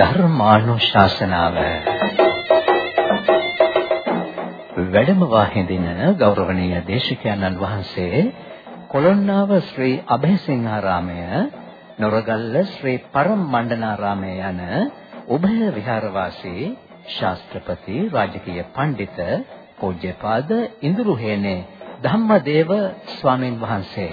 ධර්මානුශාසනාව. වැඩම වාහින්දින ගෞරවනීය දේශිකයන්න් වහන්සේ කොළොන්නාව ශ්‍රී අභයසිංහාරාමය නොරගල්ල ශ්‍රී පරම් මණ්ඩනාරාමය යන උභය විහාරවාසී ශාස්ත්‍රපති රාජකීය පඬිත පූජ්‍යපාද ඉඳුරුහේනේ ධම්මදේව ස්වාමින් වහන්සේ.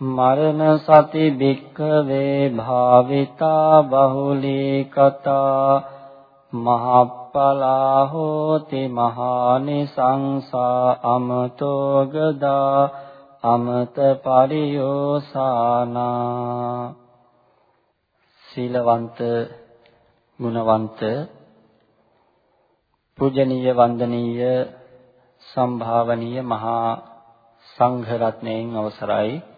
මරණ සති භික්ඛවේ භාවිතා බහුලී කතා මහප්පලා හෝති මහානි සංසා අමතෝ ගදා අමත පරියෝසානා සීලවන්ත ගුණවන්ත පූජනීය වන්දනීය සම්භාවනීය මහා සංඝ රත්නයෙන් අවසරයි.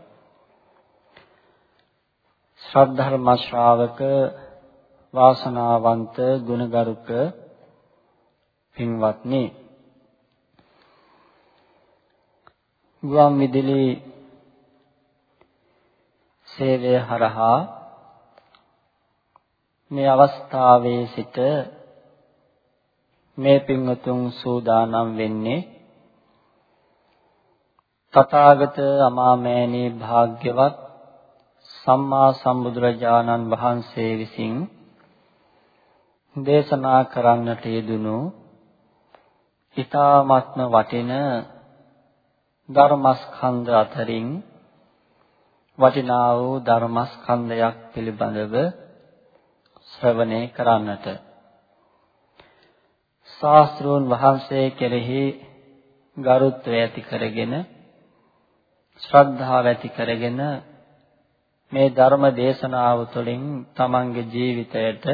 ශ්‍රද්ධර්ම ශ්‍රාවක වාසනාවන්ත ගුණගරුක පින්වත්නි. ගුවන් විදුලි සේවය හරහා මේ අවස්ථාවේ සිට මේ පින්වතුන් සූදානම් වෙන්නේ තථාගත අමාමෑණී භාග්‍යවත් සම්මා සම්බුදුරජාණන් වහන්සේ විසින් දේශනා කරන්නට යෙදුණු ඊ타ත්ම වටින ධර්මස්කන්ධ අතරින් වටිනා වූ ධර්මස්කන්ධයක් පිළිබඳව ශ්‍රවණය කරන්නට. ශාස්ත්‍රෝන් වහන්සේ කෙරෙහි ගරුත්වය ඇති කරගෙන ශ්‍රද්ධාව ඇති කරගෙන මේ ධර්ම දේශනාව තුළින් තමන්ගේ ජීවිතයට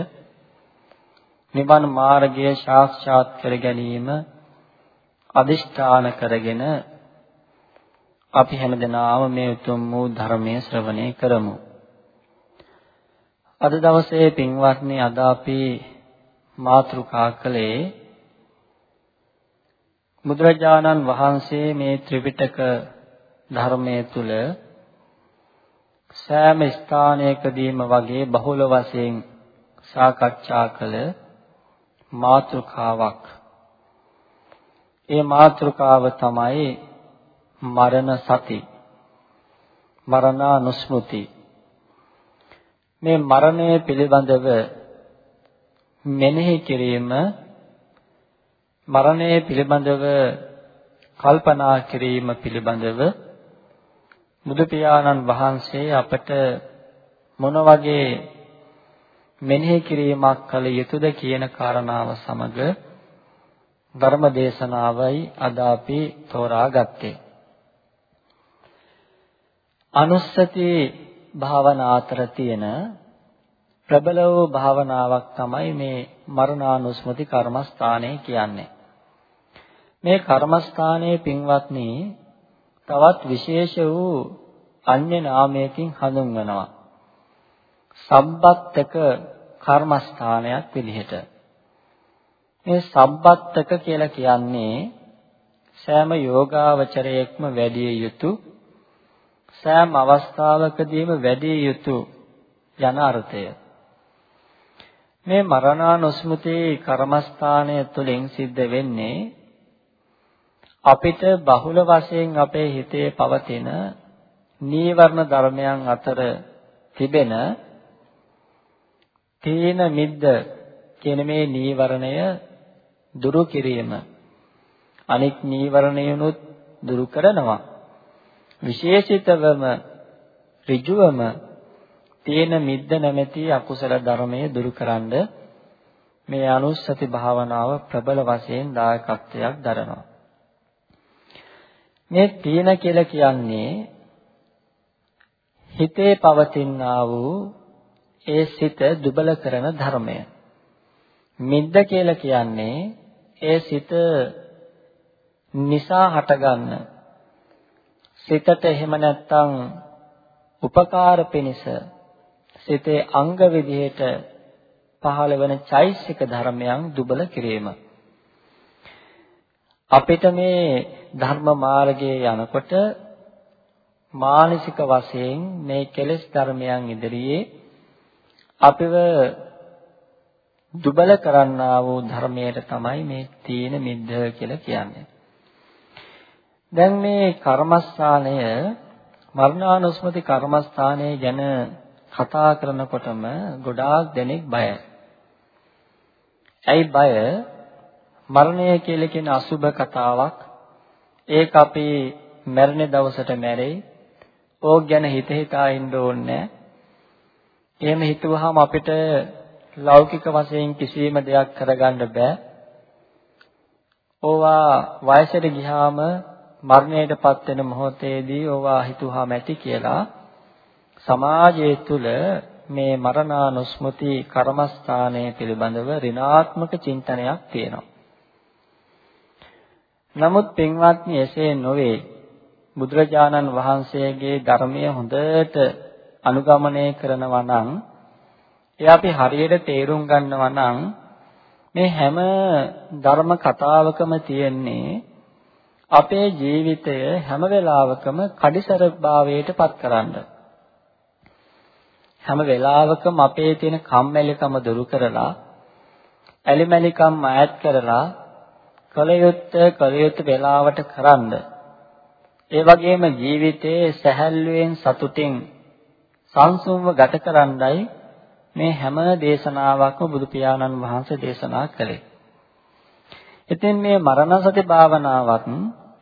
නිවන් මාර්ගය සාක්ෂාත් කර ගැනීම අදිෂ්ඨාන කරගෙන අපි හැමදෙනාම මේ උතුම් වූ ධර්මයේ ශ්‍රවණය කරමු. අද දවසේ පින්වත්නි අද අපි මාතෘකා කළේ බුදුරජාණන් වහන්සේ මේ ත්‍රිපිටක ධර්මයේ තුල සෑම ස්ථානයකදීම වගේ බහුල වශයෙන් සාකච්ඡා කළ මාතෘකාවක්. ඒ මාතෘකාව තමයි මරණ සති. මරණානුස්මෘති. මේ මරණය පිළිබඳව මෙනෙහි කිරීම මරණය පිළිබඳව කල්පනා කිරීම පිළිබඳව බුදු පියාණන් වහන්සේ අපට මොන වගේ මෙනෙහි කිරීමක් කළ යුතුද කියන කාරණාව සමග ධර්ම දේශනාවයි අද අපි තෝරාගත්තේ. අනුස්සති භාවනා අතර තියෙන ප්‍රබල වූ භාවනාවක් තමයි මේ මරණානුස්මති කර්මස්ථානය කියන්නේ. මේ කර්මස්ථානයේ පින්වත්නි තවත් විශේෂ වූ අන්‍ය නාමයකින් හඳුන්වනවා. සබ්බත්තක කර්මස්ථානයක් විදිහට. මේ සබ්බත්තක කියලා කියන්නේ සෑම යෝගාවචරයක්ම වැඩි යුතු සෑම අවස්ථාවකදීම වැඩි යුතු යන අර්ථය. මේ මරණානුස්මෘති කර්මස්ථානය තුළින් සිද්ධ වෙන්නේ අපිට බහුල වශයෙන් අපේ හිතේ පවතින නීවරණ ධර්මයන් අතර තිබෙන තීන මිද්ද කියන මේ නීවරණය දුරු කිරීම. අනික් නීවරණයනුත් දුරු කරනවා. විශේෂිතවම ඍජුවම තීන මිද්ද නැමැති අකුසල ධර්මයේ දුරු කරන්න මේ අනුස්සති භාවනාව ප්‍රබල වශයෙන් දායකත්වයක් දරනවා. මේ තීන කියලා කියන්නේ හිතේ පවතිනා වූ ඒ සිත දුබල කරන ධර්මය. මිද්ද කියලා කියන්නේ ඒ සිත නිසා හටගන්න සිතට එහෙම නැත්නම් උපකාර පිණිස සිතේ අංග විදිහට පහළ වෙන චෛසික ධර්මයන් දුබල කිරීම. අපිට මේ ධර්ම මාර්ගයේ යනකොට මානසික වශයෙන් මේ කෙලෙස් ධර්මයන් ඉදිරියේ අපිව දුබල කරන්නා වූ ධර්මයට තමයි මේ තීන මිද්ද කියලා කියන්නේ. දැන් මේ කර්මස්ථානය මරණානුස්මති කර්මස්ථානය ගැන කතා කරනකොටම ගොඩාක් දෙනෙක් බයයි. ඇයි බය? මරණය කියලා කියන අසුබ කතාවක්. ඒක අපි මැරෙන දවසට මැරෙයි. ඕක ගැන හිත හිතා ඉන්න ඕනේ එහෙම හිතුවහම අපිට ලෞකික වශයෙන් කිසිම දෙයක් කරගන්න බෑ. ඕවා වයසට ගියාම මරණයටපත් වෙන මොහොතේදී ඕවා හිතුවාම ඇති කියලා සමාජය තුළ මේ මරණානුස්මෘති කර්මස්ථානය පිළිබඳව ඍණාත්මක චින්තනයක් තියෙනවා. නමුත් පින්වත්නි එසේ නොවේ. බුදුරජාණන් වහන්සේගේ ධර්මය හොඳට අනුගමනය කරනවා නම් ඒ අපි හරියට තේරුම් ගන්නවා නම් මේ හැම ධර්ම කතාවකම තියෙන්නේ අපේ ජීවිතය හැම වෙලාවකම කඩිසර භාවයට පත් කරන්න. හැම වෙලාවකම අපේ තියෙන කම්මැලිකම දුරු කරලා ඇලිමැලිකම් ඈත් කරලා කලයුත්ත කලයුත්ත වේලාවට කරන්න. ඒ වගේම ජීවිතයේ සැහැල්ලුවෙන් සතුටින් සංසුන්ව ගත කරන්නයි මේ හැම දේශනාවක්ම බුදු පියාණන් වහන්සේ දේශනා කළේ. ඉතින් මේ මරණ සති භාවනාවත්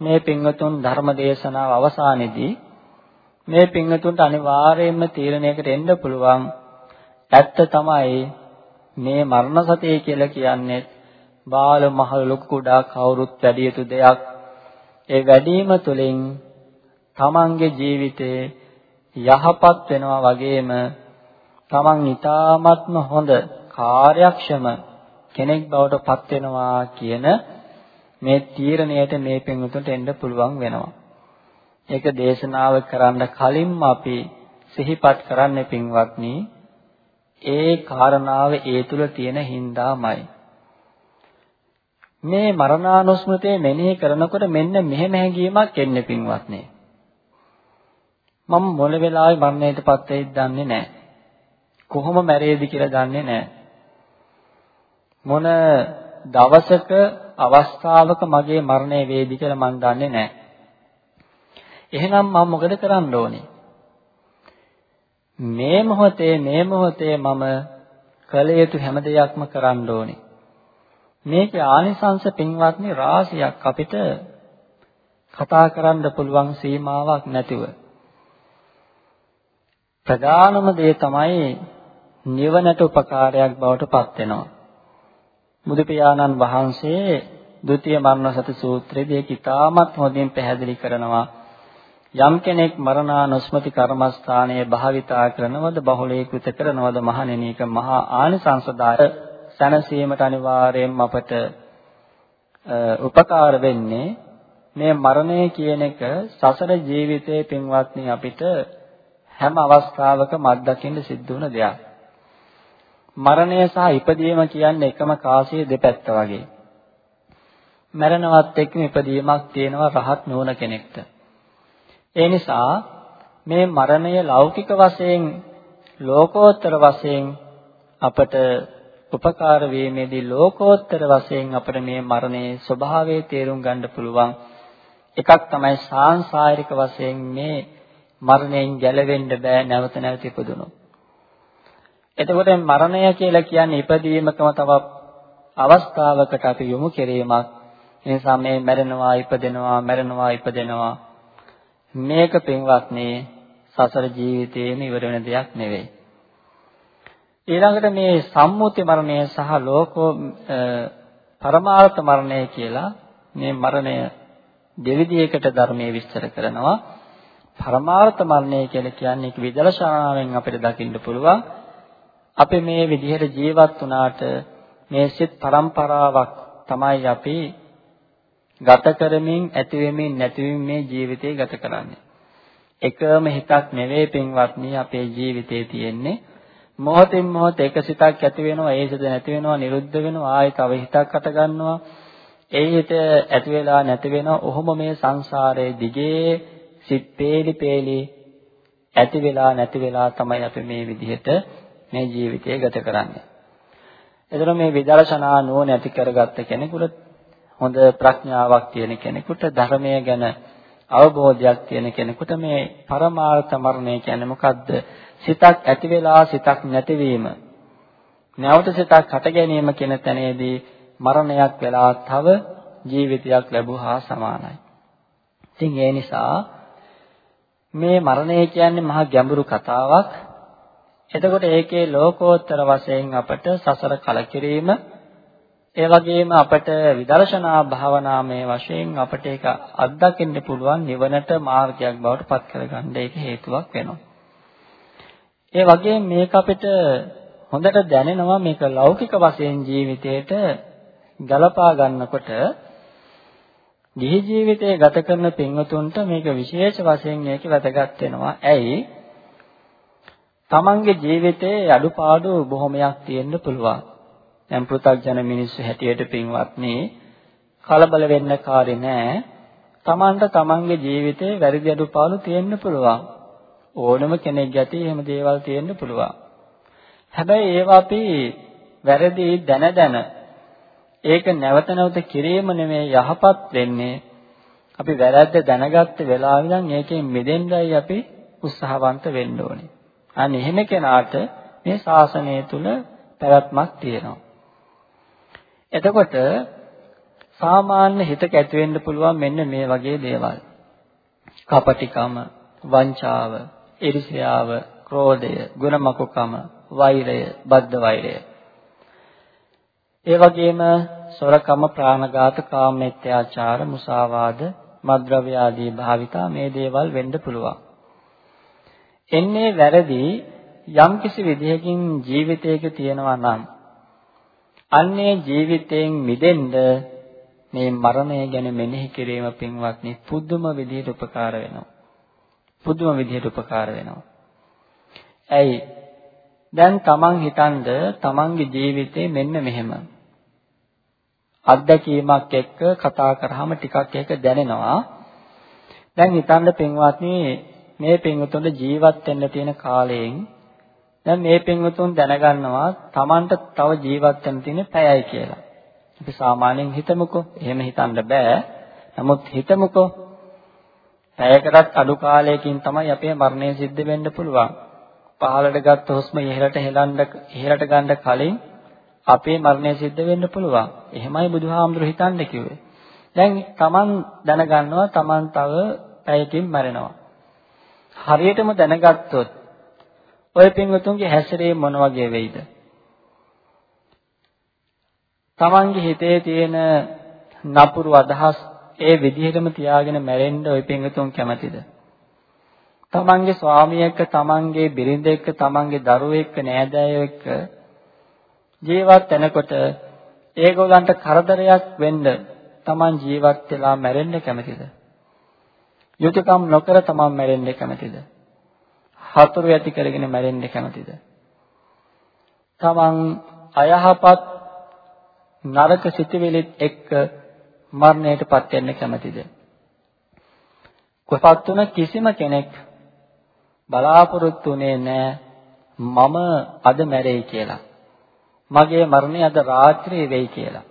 මේ පින්වතුන් ධර්ම දේශනාව අවසානයේදී මේ පින්වතුන්ට අනිවාර්යයෙන්ම තීරණයකට එන්න පුළුවන් ඇත්ත තමයි මේ මරණ සතිය කියලා කියන්නේ බාල මහල ලොකු කුඩා කවුරුත් වැඩි යුතු දෙයක් ඒ වැඩිම තුලින් තමන්ගේ ජීවිතේ යහපත් වෙනවා වගේම තමන් ඊ타ත්ම හොඳ කාර්යක්ෂම කෙනෙක් බවට පත් වෙනවා කියන මේ තීරණයට මේ පින්වතුන්ට එන්න පුළුවන් වෙනවා. ඒක දේශනාව කරන්න කලින්ම අපි සිහිපත් කරන්න පින්වත්නි ඒ කාරණාව ඒ තුල තියෙන හින්දාමයි. මේ මරණානුස්මෘතිය මෙනෙහි කරනකොට මෙන්න මෙහෙම හැඟීමක් එන්නේ පින්වත්නි. මම මොන වෙලාවෙ මරණයටපත් වෙයිද දන්නේ නැහැ. කොහොම මැරෙයිද කියලා දන්නේ නැහැ. මොන දවසක අවස්ථාවක මගේ මරණය වේවි කියලා මම දන්නේ නැහැ. එහෙනම් මම මොකද කරන්න ඕනේ? මේ මොහොතේ මේ මොහොතේ මම කළ යුතු හැම දෙයක්ම කරන්න ඕනේ. මේකේ ආනිසංශ පින්වත්නි රාශියක් අපිට කතා කරන්න පුළුවන් සීමාවක් නැතිව. ප්‍රධානම දේ තමයි නිවනට උපකාරයක් බවට පත් වෙනවා. බුදු පියාණන් වහන්සේ ဒုတိ ය මරණසති සූත්‍රයේදී කිතාමත් හොඳින් පැහැදිලි කරනවා. යම් කෙනෙක් මරණානුස්මති කර්මස්ථානයේ භාවිතා කරනවද බහුලීකృత කරනවද මහණෙනි එක මහා ආනිසංසදායක සැනසීමට අනිවාර්යයෙන්ම අපට උපකාර වෙන්නේ මේ මරණය කියන එක සසර ජීවිතයේ පින්වත්නි අපිට හැම අවස්ථාවකම අත්දකින්න සිද්ධ වුණ දෙයක්. මරණය සහ ඉපදීම කියන්නේ එකම කාසිය දෙපැත්ත වගේ. මරණවත් එක්කම ඉපදීමක් තියෙනවා රහත් නොවන කෙනෙක්ට. ඒ නිසා මේ මරණය ලෞකික වශයෙන් ලෝකෝත්තර වශයෙන් අපට උපකාර වීමේදී ලෝකෝත්තර වශයෙන් අපිට මේ මරණයේ ස්වභාවය තේරුම් ගන්න පුළුවන් එකක් තමයි සාංශාරික වශයෙන් මේ මරණයෙන් ගැලවෙන්න බෑ නැවත නැවත ඉපදුනොත්. එතකොට මරණය කියලා කියන්නේ ඉපදීමකම තව අවස්ථාවකට අපි යොමු කිරීමක්. ඒ නිසා මේ මැරෙනවා ඉපදෙනවා මැරෙනවා ඉපදෙනවා මේක පින්වත්නි සසර ජීවිතයේම ඉවර වෙන දෙයක් නෙවෙයි. ඊළඟට මේ සම්මුති මරණය සහ ලෝකෝ පරමාර්ථ මරණය කියලා මේ මරණය දෙවිදියකට ධර්මයේ විස්තර කරනවා. පරමාර්ථ මරණය කියලා කියන්නේ ඒක විදර්ශනාවෙන් අපිට දකින්න පුළුවන්. අපි මේ විදිහට ජීවත් වුණාට මේ සිත් පරම්පරාවක් තමයි අපි ගත කරමින් ඇති වෙමින් නැති වෙමින් මේ ජීවිතේ ගත කරන්නේ. එකම හිතක් නෙවෙයි පින්වත්නි අපේ ජීවිතේ තියෙන්නේ. මොහොතින් මොහොත එක සිතක් ඇති වෙනවා, ඒ සිත නැති වෙනවා, නිරුද්ධ වෙනවා, ආයෙ තව හිතක් අට ගන්නවා. ඒ හිත ඇති වෙලා නැති වෙනවා. ඔහොම මේ සංසාරයේ දිගේ සිත් peeli peeli ඇති වෙලා නැති වෙලා තමයි අපි මේ විදිහට මේ ජීවිතය ගත කරන්නේ. එතන මේ විදර්ශනා නුවණ ඇති කරගත්ත කෙනෙකුට හොඳ ප්‍රඥාවක් තියෙන කෙනෙකුට ධර්මය ගැන අවබෝධයක් තියෙන කෙනෙකුට මේ පරමාර්ථ මරණය කියන්නේ මොකද්ද? සිතක් ඇති වෙලා සිතක් නැතිවීම. නැවත සිතක් හට ගැනීම කියන තැනේදී මරණයක් වෙලා තව ජීවිතයක් ලැබුවා සමානයි. ඉතින් ඒ නිසා මේ මරණය කියන්නේ මහා ගැඹුරු කතාවක්. එතකොට ඒකේ ලෝකෝත්තර වශයෙන් අපට සසර කලකිරීම ඒ වගේම අපට විදර්ශනා භාවනාමය වශයෙන් අපට ඒක අත්දකින්න පුළුවන් නිවනට මාර්ගයක් බවට පත් කරගන්න ඒක හේතුවක් වෙනවා. ඒ වගේම මේක අපිට හොඳට දැනෙනවා මේක ලෞකික වශයෙන් ජීවිතේට ගලපා ගන්නකොට ගිහි ජීවිතය ගත කරන පින්වතුන්ට මේක විශේෂ වශයෙන් මේක වැදගත් වෙනවා. ඇයි? තමන්ගේ ජීවිතයේ අඩුපාඩු බොහොමයක් තියෙන්න පුළුවන්. දැන් පෘථග්ජන මිනිස්සු හැටියට පින්වත්නි කලබල වෙන්න කාරේ නෑ. තමන්ට තමන්ගේ ජීවිතේ වැරදි අඩුපාඩු තියෙන්න පුළුවන්. ඕනම කෙනෙක් ගැතේ එහෙම දේවල් තියෙන්න පුළුවන්. හැබැයි ඒවා අපි වැරදි දැන දැන ඒක නැවත නැවත කිරීම නෙමෙයි යහපත් වෙන්නේ. අපි වැරද්ද දැනගත්ත වෙලාවෙ ඉඳන් ඒකෙන් මිදෙන්නයි අපි උත්සාහවන්ත වෙන්න ඕනේ. අන්න එහෙම කෙනාට මේ ශාසනය තුල පැවැත්මක් තියෙනවා. එතකොට සාමාන්‍ය හිතක ඇති වෙන්න පුළුවන් මෙන්න මේ වගේ දේවල්. කපටිකම, වංචාව, iriසියාව, ක්‍රෝධය, ගුණමකුකම, වෛරය, බද්ධ වෛරය. ඒ වගේම සොරකම, ප්‍රාණඝාත, කාමමිත්‍යාචාර, මුසාවාද, මද්ද්‍රව්‍ය ආදී භාවිතා මේ දේවල් වෙන්න පුළුවන්. එන්නේ වැරදි යම්කිසි විදිහකින් ජීවිතයක තියෙනවා නම් අන්නේ ජීවිතයෙන් මිදෙන්න මේ මරණය ගැන මෙනෙහි කිරීම පින්වත්නි පුදුම විදිහට උපකාර වෙනවා. පුදුම විදිහට උපකාර වෙනවා. ඇයි? දැන් තමන් හිතනද තමන්ගේ ජීවිතේ මෙන්න මෙහෙම. අත්දැකීමක් එක්ක කතා කරාම ටිකක් ඒක දැනෙනවා. දැන් හිතන්න පින්වත්නි මේ පින්වතුන්ට ජීවත් වෙන්න තියෙන කාලයෙන් දැන් මේ පින්වතුන් දැනගන්නවා Tamanට තව ජීවත් වෙන්න තියෙන පැයයි කියලා. අපි සාමාන්‍යයෙන් හිතමුකෝ. එහෙම හිතන්න බෑ. නමුත් හිතමුකෝ. පැයකටත් අඩු කාලයකින් තමයි අපේ මරණය සිද්ධ වෙන්න පුළුවන්. පහළට ගත්ත හුස්ම ඉහළට හෙලන්න ඉහළට ගන්න කලින් අපේ මරණය සිද්ධ වෙන්න පුළුවන්. එහෙමයි බුදුහාමුදුරු හිතන්න කිව්වේ. දැන් Taman දැනගන්නවා Taman තව පැයකින් මැරෙනවා. හරියටම දැනගත්තොත් ඔය පින්වතුන්ගේ හැසිරීම මොන වගේ වෙයිද? තමන්ගේ හිතේ තියෙන නපුරු අදහස් ඒ විදිහටම තියාගෙන මැරෙන්න ඔය පින්වතුන් කැමතිද? තමන්ගේ ස්වාමිය එක්ක, තමන්ගේ බිරිඳ එක්ක, තමන්ගේ දරුවෝ එක්ක, නෑදෑයෝ එක්ක ජීවත් වෙනකොට ඒගොල්ලන්ට කරදරයක් වෙන්න තමන් ජීවත් වෙලා මැරෙන්න කැමතිද? යුතුයකම් නොකර තමන් මැරෙන්න කැමතිද? හතුරු ඇති කරගෙන මැරෙන්න කැමතිද? තමන් අයහපත් නරක සිතුවිලිත් එක්ක මරණයටපත් වෙන්න කැමතිද? කොහොපත් තුන කිසිම කෙනෙක් බලාපොරොත්තු වෙන්නේ නැහැ මම අද මැරෙයි කියලා. මගේ මරණය අද රාත්‍රියේ වෙයි කියලා.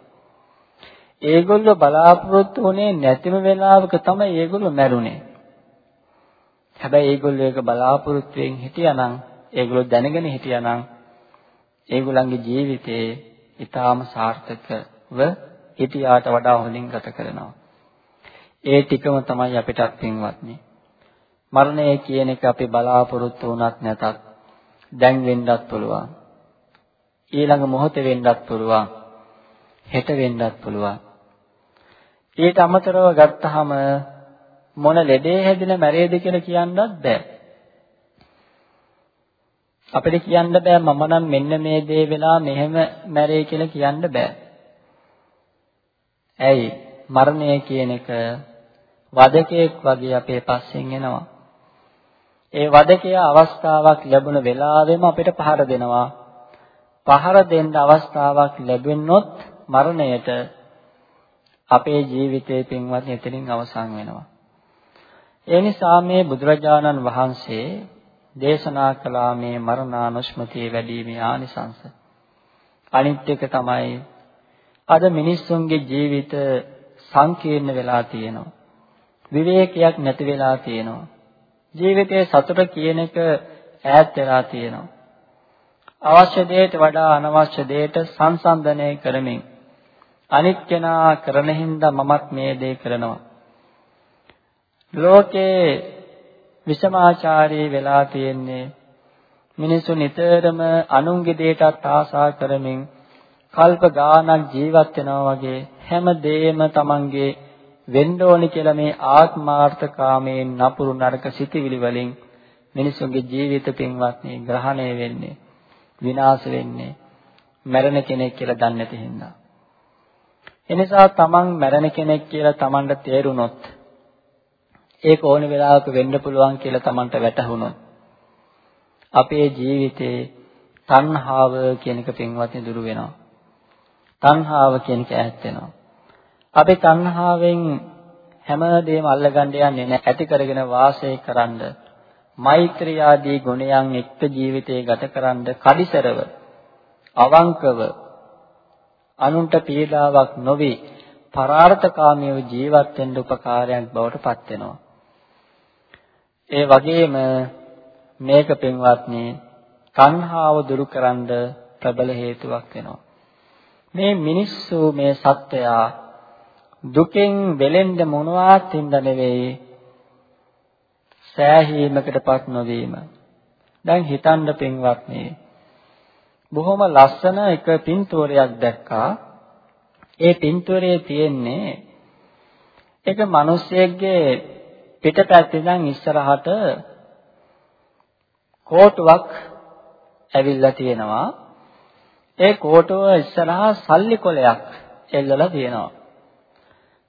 ඒගොල්ලෝ බලාපොරොත්තු වුණේ නැතිම වෙලාවක තමයි ඒගොල්ලෝ මැරුණේ. හැබැයි ඒගොල්ලෝ ඒක බලාපොරොත්තුෙන් හිටියානම් ඒගොල්ලෝ දැනගෙන හිටියානම් ඒගොල්ලන්ගේ ජීවිතේ ඊටාම සාර්ථකව හිටියාට වඩා හොඳින් ගත කරනවා. ඒ ටිකම තමයි අපිටත් පින්වත්නි. මරණය කියන එක අපි බලාපොරොත්තු වුණත් නැතත් දැන් වෙන්නත් පුළුවන්. ඊළඟ මොහොතේ වෙන්නත් පුළුවන්. හෙට වෙන්නත් පුළුවන්. ඊට අමතරව ගත්තාම මොන ලෙඩේ හැදිලා මැරෙයිද කියලා කියන්නත් බෑ. අපිට කියන්න බෑ මම නම් මෙන්න මේ දේ වෙලා මෙහෙම මැරෙයි කියලා කියන්න බෑ. ඇයි? මරණය කියන එක වදකෙක් වගේ අපේ පස්සෙන් එනවා. ඒ වදකයා අවස්ථාවක් ලැබුණ වෙලාවෙම අපිට පහර දෙනවා. පහර දෙන්න අවස්ථාවක් ලැබෙන්නොත් මරණයට අපේ ජීවිතේ පින්වත් එතනින් අවසන් වෙනවා. ඒ නිසා මේ බුදුරජාණන් වහන්සේ දේශනා කළා මේ මරණානුස්මතිය වැඩිමේ ආනිසංස. අනිත් එක තමයි අද මිනිස්සුන්ගේ ජීවිත සංකීර්ණ වෙලා තියෙනවා. විවේකයක් නැති වෙලා තියෙනවා. ජීවිතයේ සතුට කියන එක ඈත් වෙලා තියෙනවා. අවශ්‍ය දෙයට වඩා අනවශ්‍ය දෙයට සංසන්දනය කරමින් අනිත් කෙනා කරන හින්දා මමත් මේ දේ කරනවා. ලෝකේ විෂමාචාරී වෙලා තියෙන්නේ මිනිස්සු නිතරම අනුන්ගේ දෙයටත් ආසා කරමින් කල්ප ගානක් ජීවත් වෙනවා වගේ හැම දෙයක්ම Tamange වෙන්න ඕනි කියලා මේ ආත්මාර්ථකාමයෙන් නපුරු නරක සිටිවිලි වලින් මිනිසුන්ගේ ජීවිත පින්වත්නි ග්‍රහණය වෙන්නේ විනාශ වෙන්නේ මැරෙන කෙනෙක් කියලා දන්නේ නැති හින්දා එනිසා තමන් මැරෙන කෙනෙක් කියලා තමන්ට තේරුනොත් ඒක ඕන වෙලාවක වෙන්න පුළුවන් කියලා තමන්ට වැටහුණොත් අපේ ජීවිතේ තණ්හාව කියන එක පින්වත්නි දුරු වෙනවා. තණ්හාව කියන එක ඈත් වෙනවා. අපි තණ්හාවෙන් හැමදේම අල්ලගන්න යන්නේ නැහැ. ඇති කරගෙන වාසය කරන්න මෛත්‍රී ආදී ගුණයන් එක්ක ජීවිතේ ගත කරන්න කඩිසරව අවංකව අනුන්ට පීඩාවක් නොවි පරාර්ථකාමීව ජීවත් වෙන්න උපකාරයක් බවට පත් වෙනවා. ඒ වගේම මේක පින්වත්නි තණ්හාව දුරු කරන්න ප්‍රබල හේතුවක් වෙනවා. මේ මිනිස්සු මේ සත්වයා දුකෙන් වෙලෙන්න මොනවත් හින්ද නෙවෙයි සෑහීමකටපත් නොවීම. දැන් හිතන්න පින්වත්නි බොහොම ලස්සන එක පින්තූරයක් දැක්කා. ඒ පින්තූරයේ තියෙන්නේ එක මිනිසෙක්ගේ පිටපැත්තේ ඉඳන් ඉස්සරහට කෝටුවක් ඇවිල්ලා තියෙනවා. ඒ කෝටුව ඉස්සරහා සල්ලි කොලයක් එල්ලලා තියෙනවා.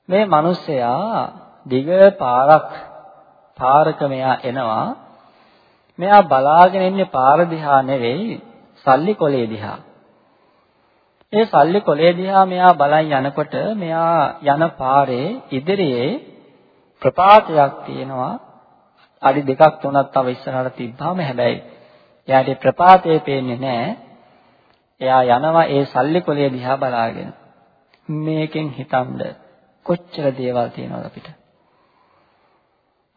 මේ මිනිස්සයා දිග පාරක් පාරක මෙයා එනවා. මෙයා බලාගෙන ඉන්නේ පාර දිහා නෙවෙයි සල්ලි කොලේ දිහා. ඒ සල්ලි කොලේ දිහා මෙයා බලන් යනකොට මෙයා යන පාරේ ඉදිරියේ ප්‍රපාතයක් තියෙනවා. අඩි දෙකක් තුනක් තව ඉස්සරහට තිබ්බාම හැබැයි එයාට ප්‍රපාතය පේන්නේ නැහැ. එයා යනවා ඒ සල්ලි කොලේ දිහා බලාගෙන. මේකෙන් හිතනද කොච්චර දේවල් තියෙනවද අපිට?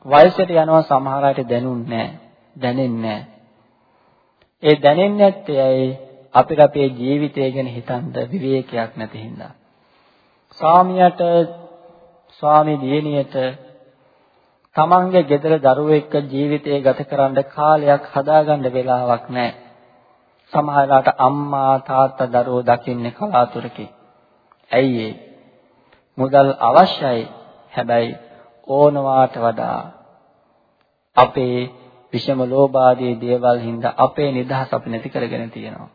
වයසට යනවා සමහර අයට දැනුන්නේ නැහැ. දැනෙන්නේ නැහැ. ඒ දැනෙන්නේ නැත්තේ ඇයි? අපිට අපේ ජීවිතය ගැන හිතන්න විවේකයක් නැති හින්දා. ස්වාමියාට ස්වාමි දියණියට තමන්ගේ ගෙදර දරුවෝ එක්ක ජීවිතය ගත කරන්න කාලයක් හදාගන්න වෙලාවක් නැහැ. සමහරවිට අම්මා තාත්තා දරුවෝ දකින්නේ කලාතුරකින්. ඇයි ඒ? මුදල් අවශ්‍යයි. හැබැයි ඕනවාට වඩා අපේ විෂම ලෝභාදී දේවල් හින්දා අපේ නිදහස අපි නැති කරගෙන තියෙනවා.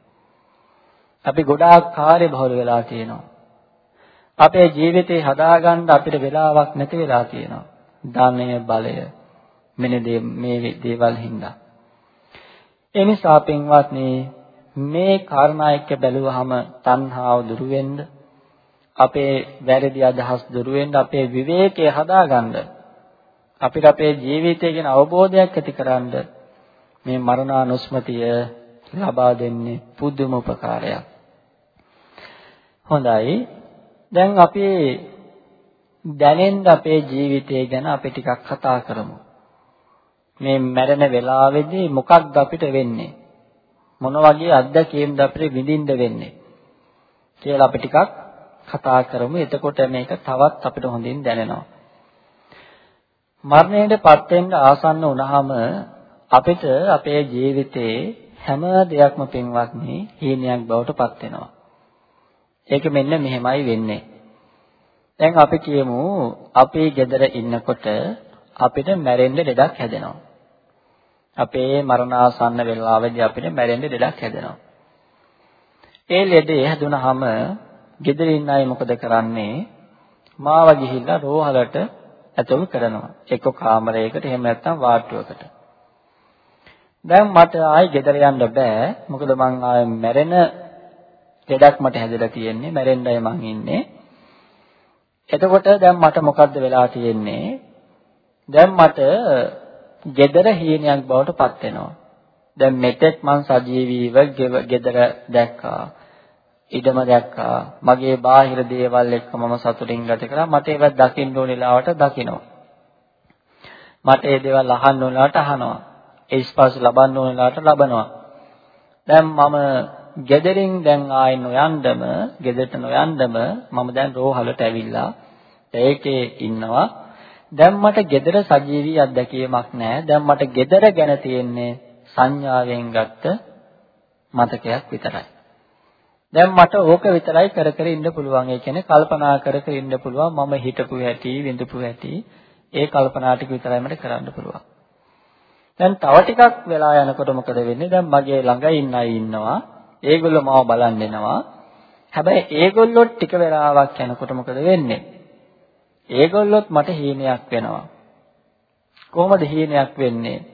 අපි ගොඩාක් කාර්ය බහුල වෙලා තියෙනවා. අපේ ජීවිතේ හදාගන්න අපිට වෙලාවක් නැති වෙලා තියෙනවා. ධනය බලය මෙන්න මේ දේවල් හින්දා. ඒ නිසා පින්වත්නි මේ කාරණා එක්ක බැලුවහම තණ්හාව දුරු වෙන්න අපේ වැරදි අදහස් දුරු වෙන්න අපේ විවේකය හදාගන්න අපිට අපේ ජීවිතය ගැන අවබෝධයක් ඇතිකරන්න මේ මරණානුස්මතිය ලබා දෙන්නේ පුදුම උපකාරයක්. හොඳයි. දැන් අපි දැනෙන්න අපේ ජීවිතය ගැන අපි ටිකක් කතා කරමු. මේ මැරෙන වෙලාවේදී මොකක්ද අපිට වෙන්නේ? මොන වගේ අත්දැකීම්ද අපිට විඳින්න වෙන්නේ? කියලා අපි ටිකක් කතා කරමු. එතකොට මේක තවත් අපිට හොඳින් දැනෙනවා. මරණයටපත් වෙන්න ආසන්න වුණාම අපිට අපේ ජීවිතේ හැම දෙයක්ම පින්වත්නි හීනයක් බවට පත් වෙනවා. ඒක මෙන්න මෙහෙමයි වෙන්නේ. දැන් අපි කියමු අපි ගෙදර ඉන්නකොට අපිට මැරෙන්න ලෙඩක් හැදෙනවා. අපේ මරණාසන්න වෙලාවෙදී අපිට මැරෙන්න ලෙඩක් හැදෙනවා. ඒ ලෙඩේ හැදුනහම ගෙදර ඉන්න අය මොකද කරන්නේ? මාව ගිහිල්ලා රෝහලට ඇතුළු කරනවා. එක්ක කාමරයකට එහෙම නැත්නම් වාට්ටුවකට. දැන් මට ආයි ගෙදර යන්න බෑ. මොකද මං ආයේ මැරෙන ලෙඩක් මට හැදලා තියෙන්නේ. මැරෙන්නයි මං ඉන්නේ. එතකොට දැන් මට මොකද්ද වෙලා තියෙන්නේ? දැන් මට gedara හීනයක් බවට පත් වෙනවා. දැන් මෙතෙක් මං සජීවීව gedara දැක්කා. ඉඩම දැක්කා. මගේ බාහිර දේවල් එක්ක මම සතුටින් ගත කරා. මට ඒවත් දකින්න ඕන වෙලාවට දකිනවා. මට ඒ දේවල් අහන්න ඕන වෙලාවට අහනවා. ඒ ස්පර්ශ ලබන්න ඕන වෙලාවට ලබනවා. දැන් මම ගෙදරින් දැන් ආයෙ නොයන්නම, ගෙදරට නොයන්නම මම දැන් රෝහලට ඇවිල්ලා ඒකේ ඉන්නවා. දැන් මට gedara සජීවී අත්දැකීමක් නැහැ. දැන් මට gedara ගැන තියෙන්නේ සංඥාවෙන් ගත්ත මතකයක් විතරයි. දැන් මට ඕක විතරයි කර කර ඉන්න පුළුවන්. ඒ කියන්නේ කල්පනා කර කර ඉන්න පුළුවන්. මම හිතපු හැටි, විඳපු හැටි, ඒ කල්පනා ටික විතරයි මට කරන්න පුළුවන්. දැන් තව ටිකක් වෙලා යනකොට මොකද වෙන්නේ? දැන් මගේ ළඟ ඉන්න අය ඉන්නවා. ඒගොල්ලෝ මාව බලන් දෙනවා. හැබැයි ඒගොල්ලෝ ටික වෙලාවක් යනකොට මොකද වෙන්නේ? ඒගොල්ලොත් මට හීනයක් වෙනවා. කොහොමද හීනයක් වෙන්නේ?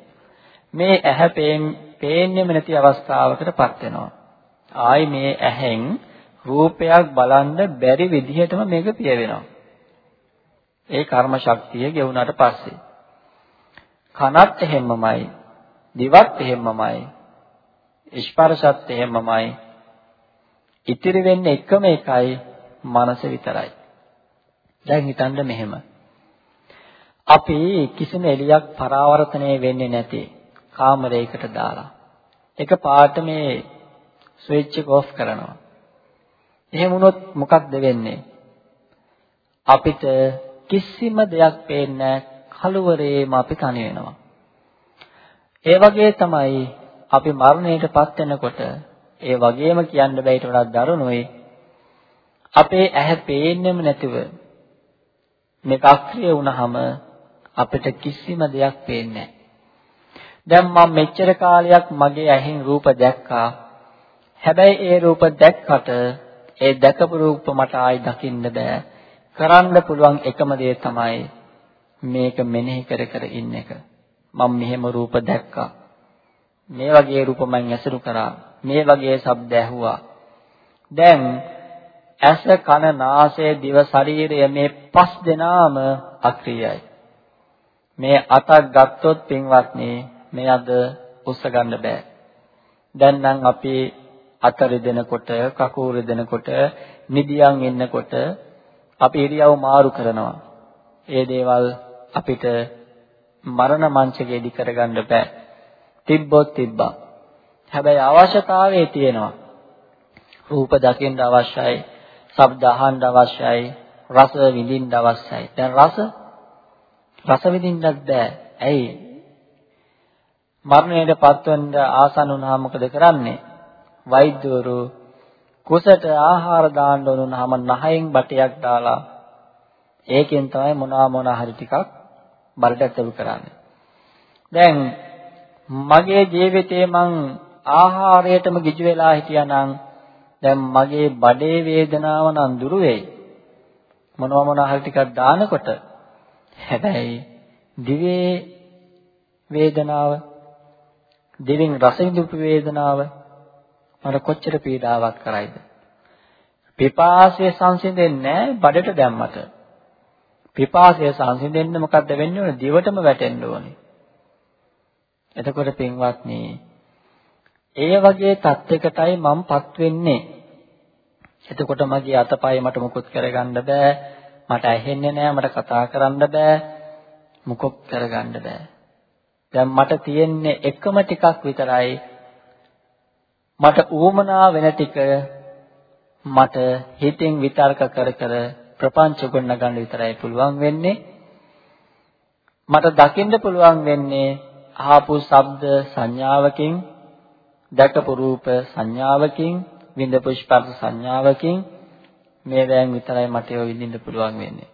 මේ ඇහැ පේන්නේම නැති අවස්ථාවකටපත් වෙනවා. ආයි මේ ඇහෙන් රූපයක් බලන්න බැරි විදිහටම මේක පිය වෙනවා. ඒ කර්ම ශක්තිය ගෙවුනට පස්සේ. කනත් එහෙම්මමයි, දිවත් එහෙම්මමයි, ස්පර්ශත් එහෙම්මමයි. ඉතිරි වෙන්නේ එකම එකයි මනස විතරයි. දැන් හිතන්න මෙහෙම. අපි කිසිම එළියක් පරාවර්තනය වෙන්නේ නැති කාමරයකට දාලා එක පාට මේ ස්විච් එක ඔෆ් කරනවා. එහෙම වුණොත් මොකක්ද වෙන්නේ? අපිට කිසිම දෙයක් පේන්නේ කලවරේම අපි තනි වෙනවා. ඒ වගේ තමයි අපි මරණයටපත් වෙනකොට ඒ වගේම කියන්න බැයිට වඩා දරුණුයි අපේ ඇහැ පේන්නෙම නැතිව මේක අක්‍රිය වුණාම අපිට කිසිම දෙයක් පේන්නේ නැහැ. දැන් මම මෙච්චර කාලයක් මගේ ඇහෙන් රූප දැක්කා. හැබැයි ඒ රූප දැක්කට ඒ දැකපු රූප මට ආයි දකින්න බෑ. කරන්න පුළුවන් එකම දේ තමයි මේක මෙනෙහි කර කර ඉන්න එක. මම මෙහෙම රූප දැක්කා. මේ වගේ රූප මම ඇසුරු කරා. මේ වගේ ශබ්ද ඇහුවා. දැන් ඇස කන නාසය දිව ශරීරය මේ පස් දෙනාම අක්‍රියයි. මේ අතක් ගත්තොත් පින්වත්නි මේ අද උස්ස ගන්න බෑ. දැන් නම් අපි අත රිදෙනකොට කකුල් රිදෙනකොට නිදියන් ඉන්නකොට අපි ඉරියව් මාරු කරනවා. ඒ දේවල් අපිට මරණ මංචකයේදී කරගන්න බෑ. තිබ්බොත් තිබ්බා. හැබැයි අවශ්‍යතාවයේ තියෙනවා. රූප දකින්න අවශ්‍යයි. ශබ්ද අහන්න අවශ්‍යයි. රස විඳින්න අවශ්‍යයි. දැන් රස රස විඳින්නත් බෑ. ඇයි? මරණයට පත්වෙන්න ආසන්න වුණාම මොකද කරන්නේ? වෛද්‍යවරු කුසට ආහාර දාන්න උනනහම නහයෙන් බටයක් දාලා ඒකෙන් තමයි මොනවා මොනවා හරි ටිකක් බරට ඇතුළු කරන්නේ. දැන් මගේ ජීවිතේ මං ආහාරයටම ගිජු වෙලා හිටියානම් දැන් මගේ බඩේ වේදනාව නම් දුර වෙයි. මොනවා මොනවා හරි ටිකක් දානකොට හැබැයි දිවේ වේදනාව දිවෙන් රස විඳපු වේදනාව මට කොච්චර පීඩාවක් කරයිද? පිපාසය සංසිඳෙන්නේ නැහැ බඩට දැම්මට. පිපාසය සංසිඳෙන්න මොකද්ද වෙන්නේ ඕනේ? දිවටම වැටෙන්න ඕනේ. එතකොට පින්වත්නි ඒ වගේ තත්යකටයි මමපත් වෙන්නේ. එතකොට මගේ අතපය මට මුකුත් කරගන්න බෑ. මට ඇහෙන්නේ නෑ, මට කතා කරන්න බෑ. මුකුත් කරගන්න බෑ. දැන් මට තියෙන්නේ එකම ටිකක් විතරයි මට ඌමනා වෙන ටික මට හිතෙන් විතර්ක කර කර ප්‍රපංච ගොඩනගන්න විතරයි පුළුවන් වෙන්නේ මට දකින්න පුළුවන් වෙන්නේ ආපු ශබ්ද සංඥාවකින් දැකපු රූප සංඥාවකින් විඳපු ස්පර්ශ සංඥාවකින් මේ වෑන් විතරයි මට ඒව විඳින්න පුළුවන් වෙන්නේ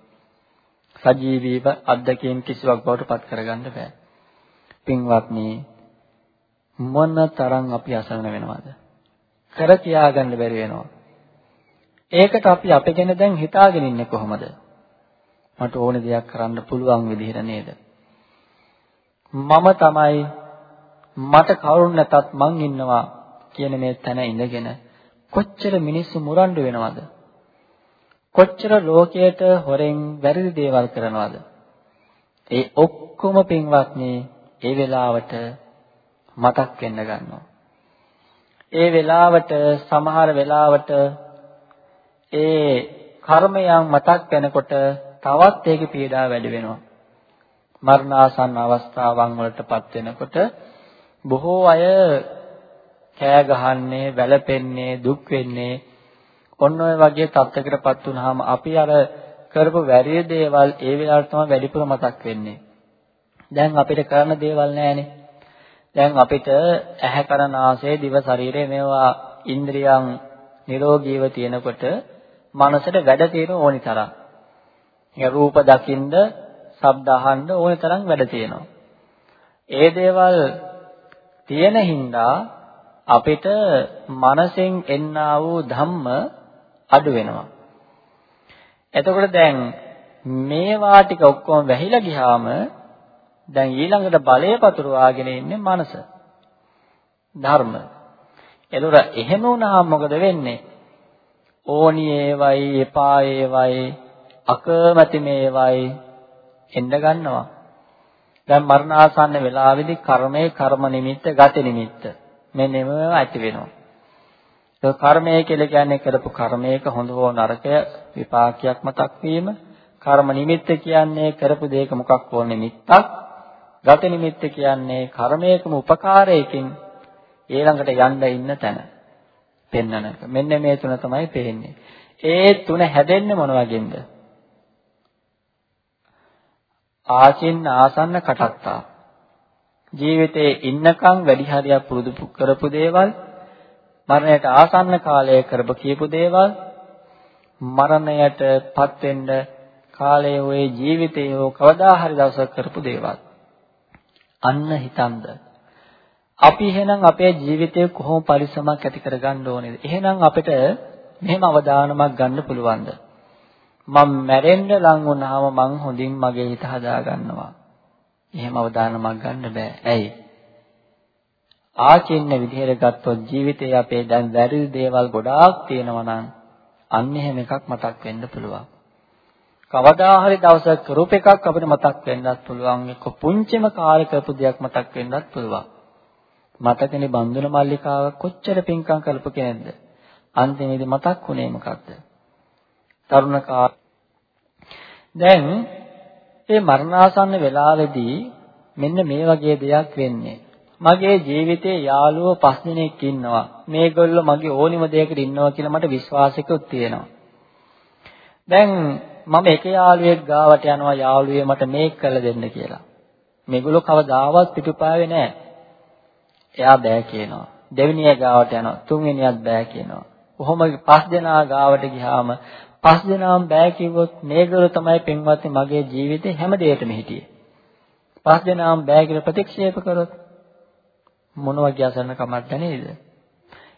සජීවීව අත්දැකීම් කිසිවක් බවට පත් කරගන්න බෑ. පින්වත්නි මොන තරම් අපි අසරණ වෙනවද? කර තියාගන්න බැරි වෙනවා. ඒකට අපි අපගෙන දැන් හිතාගෙන ඉන්නේ කොහොමද? මට ඕන දෙයක් කරන්න පුළුවන් විදිහට නේද? මම තමයි මට කවුරුන් නැතත් මං ඉන්නවා කියන මේ තැන ඉඳගෙන කොච්චර මිනිස්සු මුරණ්ඩු වෙනවද? කොච්චර ලෝකයට හොරෙන් වැරදි දේවල් කරනවද? ඒ ඔක්කොම පින්වත්නි ඒ වෙලාවට මතක් වෙන්න ගන්නවා. ඒ වෙලාවට සමහර වෙලාවට ඒ කර්මයන් මතක් වෙනකොට තවත් ඒකේ පීඩාව වැඩි වෙනවා. මරණාසන්න අවස්ථාවන් වලටපත් වෙනකොට බොහෝ අය කෑ ගහන්නේ, වැළපෙන්නේ, දුක් වෙන්නේ ඔන්න ඔය වගේ තත්යකටපත් වුනහම අපි අර කරපු වැරදි දේවල් ඒ වෙලාවට තමයි වැඩිපුර මතක් වෙන්නේ. දැන් අපිට කරන්න දේවල් නැහැනේ. දැන් අපිට ඇහැ කන නාසය දිව ශරීරය මේවා ඉන්ද්‍රියන් නිරෝගීව තියෙනකොට මනසට වැඩ තියෙන ඕනි තරම්. ඒ රූප දකින්ද, ශබ්ද අහන්න ඕනි තරම් වැඩ තියෙනවා. ඒ දේවල් තියෙන හින්දා අපිට මනසෙන් එන්නා වූ ධම්ම අඩු වෙනවා. එතකොට දැන් මේවා ටික ඔක්කොම වැහිලා ගියාම දැන් ඊළඟට බලය පතුරවාගෙන ඉන්නේ මනස. ධර්ම. එතකොට එහෙම වුණාම මොකද වෙන්නේ? ඕනි ඒවයි, එපා ඒවයි, අකමැති මේවයි එන්න ගන්නවා. දැන් මරණාසන්න වෙලාවේදී කර්මයේ කර්ම නිමිත්ත, ගති නිමිත්ත මෙන්න මේවා ඇති වෙනවා. ඒ කර්මය කියලා කියන්නේ කරපු කර්මයක හොඳ හෝ නරකය විපාකයක් මතක් වීම. කර්ම නිමිත්ත කියන්නේ කරපු දෙයක මොකක් හෝ නිමිත්තක්. ගත නිමිත්ත කියන්නේ කර්මයකම උපකාරයකින් ඊළඟට යන්න ඉන්න තැන. පෙන්නන එක. මෙන්න මේ තුන තමයි පේන්නේ. ඒ තුන හැදෙන්නේ මොන වගේන්ද? ආචින් ආසන්න කටත්තා. ජීවිතේ ඉන්නකම් වැඩි හරියක් පුරුදු කරපු දේවල් මරණයට ආසන්න කාලයේ කරප කියපු දේවල් මරණයටපත් වෙන්න කාලයේ ඔය ජීවිතයේ හෝ කවදා හරි දවසක කරපු දේවල්. අන්න හිතන්ද. අපි එහෙනම් අපේ ජීවිතය කොහොම පරිස්සමක් ඇති කරගන්න ඕනේද? එහෙනම් අපිට මෙහෙම අවධානමක් ගන්න පුළුවන්ද? මම මැරෙන්න ලං වුණාම මං හොඳින් මගේ හිත හදා ගන්නවා එහෙම අවධානමක් ගන්න බෑ ඇයි ආචින්න විදිහට ගත්තොත් ජීවිතේ අපේ දැන් වැරදි දේවල් ගොඩාක් තියෙනවා නම් අන්න එහෙම එකක් මතක් වෙන්න පුළුවන්. කවදා හරි දවසක කරූප එකක් අපිට මතක් වෙන්නත් පුළුවන්. එක්ක පුංචිම කාලේ කරපු දෙයක් මතක් වෙන්නත් පුළුවන්. මතකනේ බන්දුන මල්ලිකාව කොච්චර පිංකම් කරපු කෙනෙක්ද? අන්තිමේදී මතක් වුණේ මොකක්ද? තරුණ දැන් මේ මරණාසන්න වෙලාවේදී මෙන්න මේ වගේ දෙයක් වෙන්නේ. මගේ ජීවිතේ යාළුවෝ පස් දෙනෙක් ඉන්නවා. මේගොල්ලෝ මගේ ඕනිම දෙයකට ඉන්නවා කියලා මට විශ්වාසිකුත් තියෙනවා. දැන් මම එක යාළුවෙක් ගාවට යනවා යාළුවේ මට මේක කරලා දෙන්න කියලා. මේගොල්ලෝ කවදාවත් පිටුපාවේ නැහැ. එයා බෑ කියනවා. දෙවෙනිය ගාවට යනවා. තුන්වෙනියත් බෑ කියනවා. කොහොම පස් දෙනා ගාවට ගියාම පස් දෙනාම බෑ කිව්වොත් මේගොල්ලෝ තමයි පින්වත්නි මගේ ජීවිතේ හැම දෙයකම හිටියේ. පස් දෙනාම බෑ කියලා ප්‍රතික්ෂේප කරොත් මොන වගේ අසරණ කමක්ද නේද?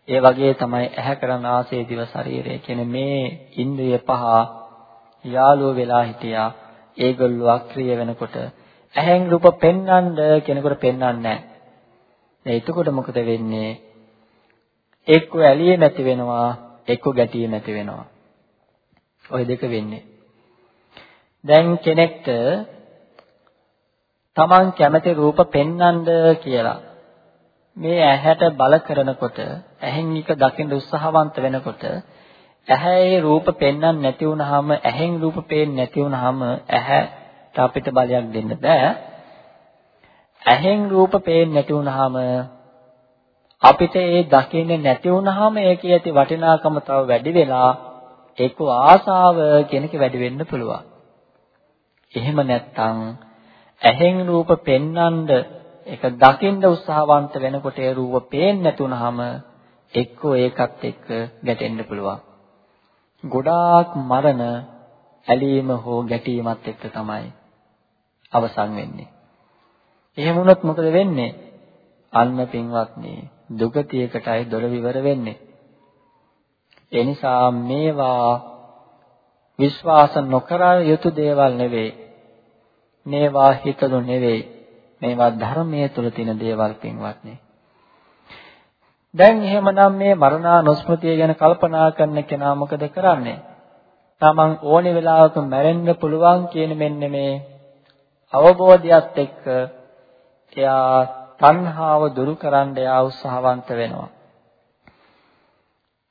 ඒ වගේ තමයි ඇහැ කරන ආසේ දිව ශරීරය කියන මේ ඉන්ද්‍රිය පහ යාළුව වෙලා හිටියා. ඒගොල්ලෝ අක්‍රිය වෙනකොට ඇහෙන් රූප පෙන්වන්න කෙනෙකුට පෙන්වන්නේ නැහැ. එතකොට මොකද වෙන්නේ? එක්ක ඇලියේ නැති වෙනවා, එක්ක ගැටියේ නැති වෙනවා. ওই දෙක වෙන්නේ. දැන් කෙනෙක්ට Taman කැමති රූප පෙන්වන්න කියලා මේ ඇහැට බල කරනකොට ඇහෙන් එක දකින්න උත්සාහවන්ත වෙනකොට ඇහැේ රූප පෙන්වන්න නැති වුනහම ඇහෙන් රූප පේන්නේ නැති වුනහම ඇහැට අපිට බලයක් දෙන්න බෑ ඇහෙන් රූප පේන්නේ නැති වුනහම අපිට ඒ දකින්නේ නැති වුනහම ඒකේ ඇති වටිනාකම තව වැඩි වෙලා ඒක ආසාව කියන එක වැඩි වෙන්න පුළුවන් එහෙම නැත්නම් ඇහෙන් රූප පෙන්වන්න ඒක දකින්න උත්සාහවන්ත වෙනකොට ඒ රූප පේන්නේ නැතුනහම එක්කෝ ඒකත් එක්ක ගැටෙන්න පුළුවන්. ගොඩාක් මරණ ඇලීම හෝ ගැටීමත් එක්ක තමයි අවසන් වෙන්නේ. එහෙම වුණොත් මොකද වෙන්නේ? අන්න පින්වත්නි දුගතියකටයි දොර විවර වෙන්නේ. ඒ නිසා මේවා විශ්වාස නොකර යුතු දේවල් නෙවෙයි. මේවා හිතලු නෙවෙයි. මේවා ධර්මයේ තුල තියෙන දේවල් පින්වත්නි. දැන් එහෙමනම් මේ මරණානුස්මෘතිය ගැන කල්පනා කරන කෙනා මොකද කරන්නේ? Taman ඕනි වෙලාවක මැරෙන්න පුළුවන් කියන මෙන්න මේ අවබෝධයත් එක්ක එයා තණ්හාව දුරු කරන්න එයා උත්සාහවන්ත වෙනවා.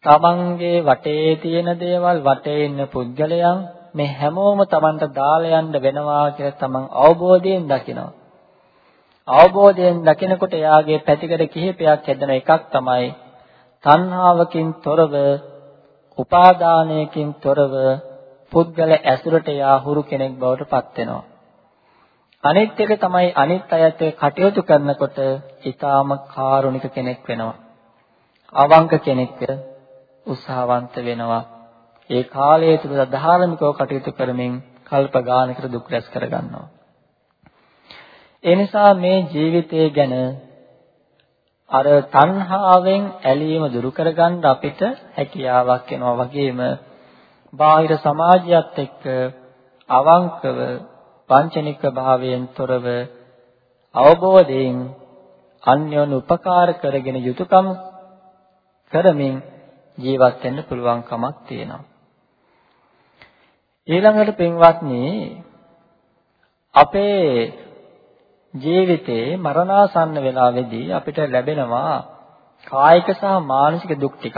තමන්ගේ වටේ තියෙන දේවල් වටේ ඉන්න පුද්ගලයන් මේ හැමෝම තමන්ට දාලා යන්න වෙනවා කියලා තමන් අවබෝධයෙන් දකිනවා. අවබෝධයෙන් දකිනකොට එයාගේ පැතිකඩ කිහිපයක් හැදෙන එකක් තමයි තණ්හාවකින් තොරව උපාදානයකින් තොරව පුද්ගල ඇසුරට යා හුරු කෙනෙක් බවට පත් වෙනවා. අනිත් එක තමයි අනිත් අයත් කටයුතු කරනකොට ඊටාම කාරුණික කෙනෙක් වෙනවා. අවංක කෙනෙක් උත්සාහවන්ත වෙනවා. ඒ කාලය තුල ධාර්මිකව කටයුතු කරමින් කල්ප ගානකට දුක් රැස් කරගන්නවා. ඒ නිසා මේ ජීවිතය ගැන අර තණ්හාවෙන් ඇලීම දුරු කරගන්න අපිට හැකියාවක් වෙනවා වගේම බාහිර සමාජයත් එක්ක අවංකව වංචනික භාවයෙන් තොරව අවබෝධයෙන් අන්‍යෝන්‍ය උපකාර කරගෙන යුතුයකම් කරමින් ජීවත් වෙන්න පුළුවන්කමක් තියෙනවා. ඊළඟට පින්වත්නි අපේ ජීවිතේ මරණාසන්න වෙලාවේදී අපිට ලැබෙනවා කායික සහ මානසික දුක් ටිකක්.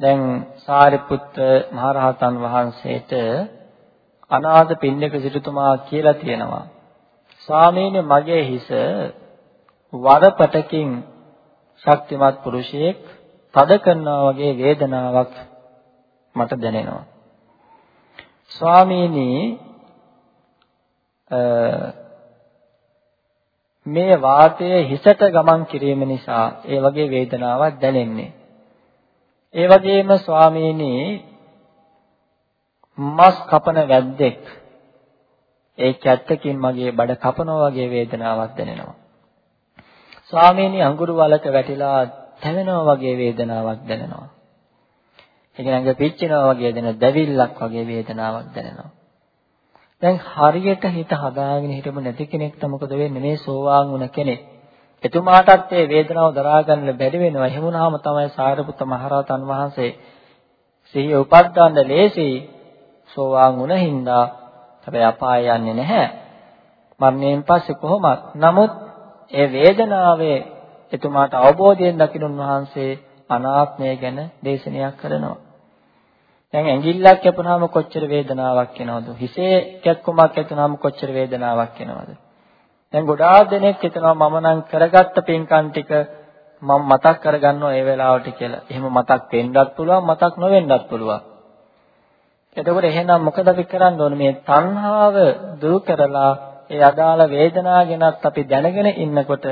දැන් සාරිපුත්ත මහරහතන් වහන්සේට අනාථ පින්නක සිටුතුමා කියලා තියෙනවා. ස්වාමීනි මගේ හිස වරපටකින් ශක්තිමත් පුරුෂයෙක් තද කරනවා වගේ වේදනාවක් මට දැනෙනවා. ස්වාමීනි මේ වාතයේ හිසට ගමන් කිරීම නිසා ඒ වගේ වේදනාවක් දැනෙන්නේ. ඒ වගේම ස්වාමීනි මස් කපන වැද්දෙක් ඒ කැත්තකින් මගේ බඩ කපනවා වගේ වේදනාවක් දැනෙනවා. ස්වාමීනි අඟුරු වලක වැටිලා තැවෙනවා වගේ වේදනාවක් දැනෙනවා. ඒක නැඟ පිච්චෙනවා වගේ දෙන දැවිල්ලක් වගේ වේදනාවක් දැනෙනවා. දැන් හරියට හිත හදාගෙන හිටපු නැති කෙනෙක්ට මොකද වෙන්නේ මේ සෝවාන් වුණ කෙනෙක්. එතුමාටත් ඒ වේදනාව දරා ගන්න බැරි වෙනවා. එහෙම වුණාම තමයි සාරිපුත්ත මහරහතන් වහන්සේ සිහිය උපද්දන්න ලේසි සෝවාන් වුණ හින්දා හැබැයි අපාය යන්නේ නැහැ. මරණයෙන් පස්සේ කොහොමත්. නමුත් ඒ වේදනාවේ එතුමාට අවබෝධයෙන් දකින්න උන්වහන්සේ අනාත්මය ගැන දේශනයක් කරනවා. දැන් ඇඟිල්ලක් කැපුණාම කොච්චර වේදනාවක් එනවද? හිසේ කැක්කුමක් ඇතුණාම කොච්චර වේදනාවක් එනවද? දැන් ගොඩාක් දෙනෙක් හිතනවා මම නම් කරගත්ත පින්කම් ටික මම මතක් කරගන්නවා ඒ වෙලාවට කියලා. එහෙම මතක් වෙන්නත් පුළුවන් මතක් නොවෙන්නත් පුළුවන්. එතකොට එහෙනම් මොකද අපි කරන්න ඕනේ මේ තණ්හාව දුරු කරලා ඒ අදාළ වේදනාව ගැනත් අපි දැනගෙන ඉන්නකොට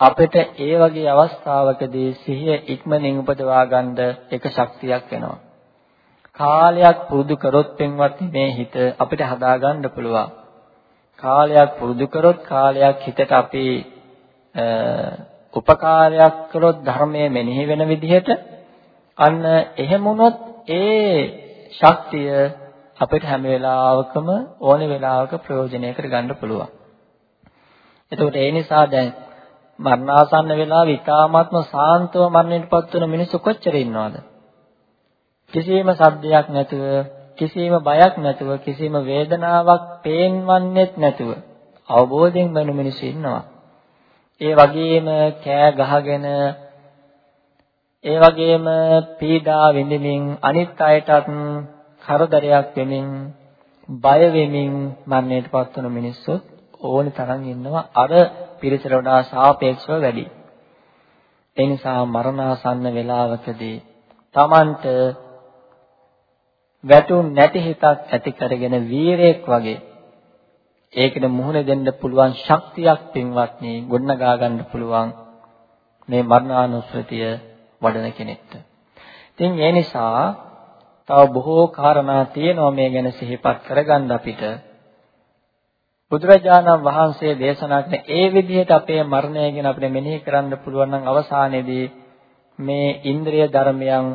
අපිට ඒ වගේ අවස්ථාවකදී සිහිය ඉක්මනින් උපදවා ගන්න එක ශක්තියක් වෙනවා. කාලයක් පුරුදු කරොත් පින්වත් මේ හිත අපිට හදාගන්න පුළුවන්. කාලයක් පුරුදු කරොත් කාලයක් හිතට අපි උපකාරයක් කළොත් ධර්මයේ මෙනෙහි වෙන විදිහට අන්න එහෙම වුණොත් ඒ ශක්තිය අපිට හැම වෙලාවකම ඕන වෙලාවක ප්‍රයෝජනයකට ගන්න පුළුවන්. එතකොට ඒ නිසා දැන් මරණාසන්න වෙලාව ඉතාමත්ම සාන්තව මරණයටපත් වෙන මිනිස්සු කොච්චර ඉන්නවද? කිසිම සද්දයක් නැතුව, කිසිම බයක් නැතුව, කිසිම වේදනාවක් පේන්වන්නේත් නැතුව අවබෝධයෙන් වෙන මිනිස්සු ඉන්නවා. ඒ වගේම කෑ ගහගෙන ඒ වගේම පීඩා විඳින්මින් අනිත් අයටත් කරදරයක් වෙමින් බය වෙමින් මරණයටපත් වන මිනිස්සු ඕනි තරම් ඉන්නවා අර පිරිසට වඩා සාපේක්ෂව වැඩි. ඒ නිසා මරණාසන්න වේලාවකදී Tamanට වැටුන් නැති හිතක් ඇති කරගෙන වීරයෙක් වගේ ඒකට මුහුණ දෙන්න පුළුවන් ශක්තියක් පින්වත්නි ගොඩනගා ගන්න පුළුවන් මේ මරණානුස්සතිය වඩන කෙනෙක්ට. ඉතින් ඒ නිසා තව බොහෝ කාරණා තියෙනවා මේ ගැන සිහිපත් කරගන්න අපිට. බුදුරජාණන් වහන්සේ දේශනා කරන ඒ විදිහට අපේ මරණය ගැන අපිට මෙනෙහි කරන්න පුළුවන් නම් අවසානයේදී මේ ඉන්ද්‍රිය ධර්මයන්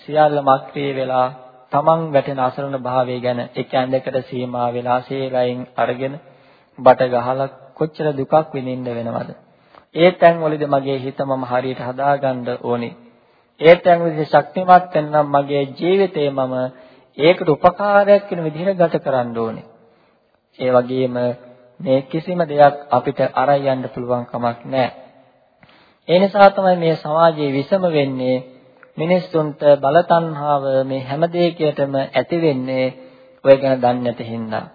සියල්ලම අක්‍රිය වෙලා තමන් වැටෙන අසරණ භාවය ගැන එක ඇඳකට සීමා වෙලා සීලයෙන් අරගෙන බට ගහලා කොච්චර දුකක් විඳින්න වෙනවද? ඒ තැන් වලදී මගේ හිත මම හරියට හදාගන්න ඕනේ. ඒ තැන් වලදී ශක්තිමත් වෙන්නම් මගේ ජීවිතේ මම ඒකට උපකාරයක් වෙන විදිහට ගත කරන්න ඕනේ. ඒ වගේම මේ කිසිම දෙයක් අපිට අරයි යන්න පුළුවන් කමක් නැහැ. ඒ නිසා තමයි මේ සමාජයේ විසම වෙන්නේ මිනිස්සුන්ට බලතණ්හාව මේ හැම දෙයකටම ඇති වෙන්නේ ඔය ගැන දන්නේ නැති හින්දා.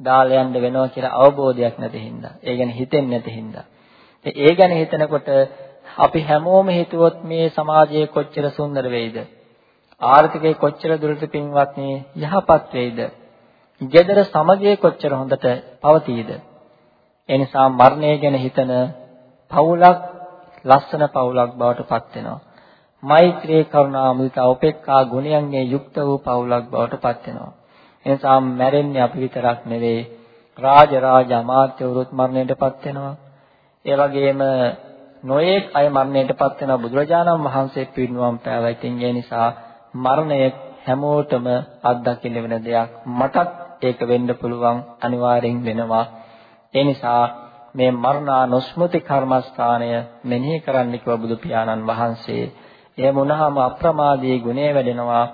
දාලා යන්න වෙනවා කියලා අවබෝධයක් නැති හින්දා. ඒ ගැන හිතෙන්නේ නැති හින්දා. ඒ ගැන හිතනකොට අපි හැමෝම හිතුවොත් මේ සමාජය කොච්චර සුන්දර වෙයිද? ආර්ථිකය කොච්චර දුරට පින්වත්නි යහපත් වෙයිද? Gedara සමගිය කොච්චර හොඳට පවතීද? ඒ නිසා මරණය ගැන හිතන පවුලක් ලස්සන පවුලක් බවට පත් වෙනවා. මෛත්‍රී කරුණා මුදිතා උපේක්ඛා ගුණයන්ගේ යුක්ත වූ පවුලක් බවට පත් වෙනවා. එනිසා මැරෙන්නේ අපි විතරක් නෙවෙයි රාජ රාජ අමාත්‍යවරුත් මරණයටපත් වෙනවා. ඒ වගේම නොයේක් අය මරණයටපත් වෙන බුදුරජාණන් වහන්සේ පිරිනුවම් පෑවා. ඉතින් ඒ නිසා මරණය හැමෝටම අත්දකින්න වෙන දෙයක්. මටත් ඒක වෙන්න පුළුවන් අනිවාර්යෙන් වෙනවා. ඒ නිසා මේ මරණානුස්මෘති කර්මස්ථානය මෙනෙහි කරන්න කිව්ව බුදු පියාණන් වහන්සේ. එහෙම වුණාම අප්‍රමාදී ගුණය වැඩෙනවා.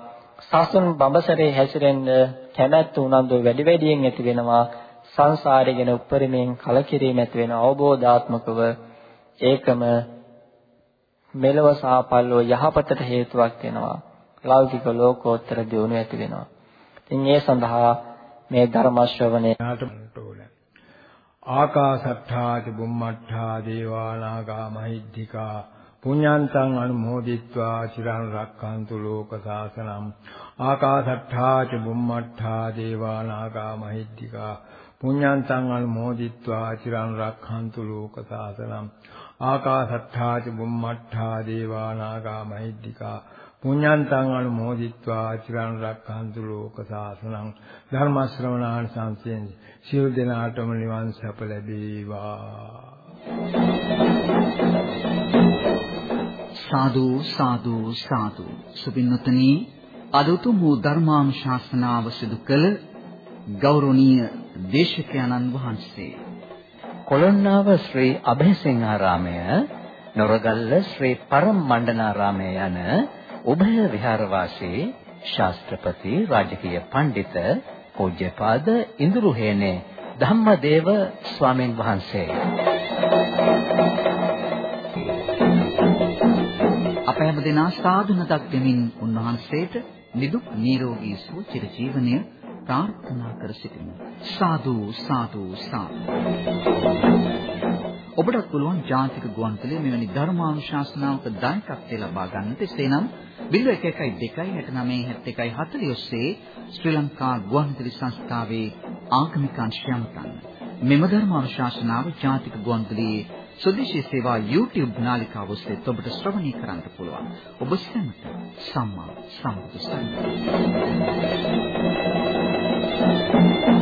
සසුන් බඹසරේ හැසිරෙන්න කැමැත්ත උනන්දු වැඩි වැඩියෙන් ඇති වෙනවා. සංසාරය ගැන උපරිමයෙන් කලකිරීම ඇති වෙන අවබෝධාත්මකව ඒකම මෙලව සාපල්ලෝ යහපතට හේතුවක් වෙනවා. ලෞකික ලෝකෝත්තර දියුණුව ඇති වෙනවා. ඉතින් ඒ සඳහා මේ ධර්ම ශ්‍රවණය ආකාසට්ඨාති බුම්මට්ඨා දේවානාගා මහිද්దికා පුඤ්ඤාන්තං අනුමෝදිත්වා චිරං රක්ඛන්තු ලෝක සාසනං. ආකාශට්ඨා ච බුම්මට්ඨා දේවා නාග මහිද්దికා පුඤ්ඤාන්තං අනුමෝදිත්වා චිරං රක්ඛන්තු ලෝක සාසනං. ආකාශට්ඨා ච බුම්මට්ඨා දේවා නාග මහිද්దికා පුඤ්ඤන්තං අනුමෝදිත්වා චිරන් රක්ඛන්තු ලෝක සාසනං ධර්ම ශ්‍රවණාන් සංසයෙන් සියලු දෙනාටම නිවන් සැප ලැබේවා. සාදු සාදු සාදු. සුපින්නතනි අද උතුම් වූ ධර්මානුශාසනාව සිදු කළ ගෞරවනීය දේශකයන්න් වහන්සේ. කොළොන්නාව ශ්‍රී අභයසිංහාරාමය නොරගල්ල ශ්‍රී පරම් මණ්ඩනාරාමය යන උභය විහාරවාසී ශාස්ත්‍රපති රාජකීය පඬිත පූජ්‍යපාද ඉඳුරුහේනේ ධම්මදේව ස්වාමින් වහන්සේ අප හැම දෙනා සාදුනතක් දෙමින් උන්වහන්සේට නිදුක් නිරෝගී සුව චිර ජීවනය ප්‍රාර්ථනා කර සිටිමු. සාදු සාදු සාදු. ඔබට පුළුවන් ජාතික ගුවන්විදුලිය මෙවැනි ධර්මානුශාසනාවක දායකත්වය ලබා ගන්නට එසේනම් 0112697140 ඔස්සේ ශ්‍රී ලංකා ගුවන්විදුලි සංස්ථාවේ ආගමික අංශය අමතන්න. මෙම ධර්මානුශාසනාව ජාතික ගුවන්විදුලියේ සුදේශී සේවා YouTube නාලිකාව ඔස්සේ ඔබට ශ්‍රවණය කරන්න පුළුවන්. ඔබ සැමට සම්මා සම්බුදු සරණයි.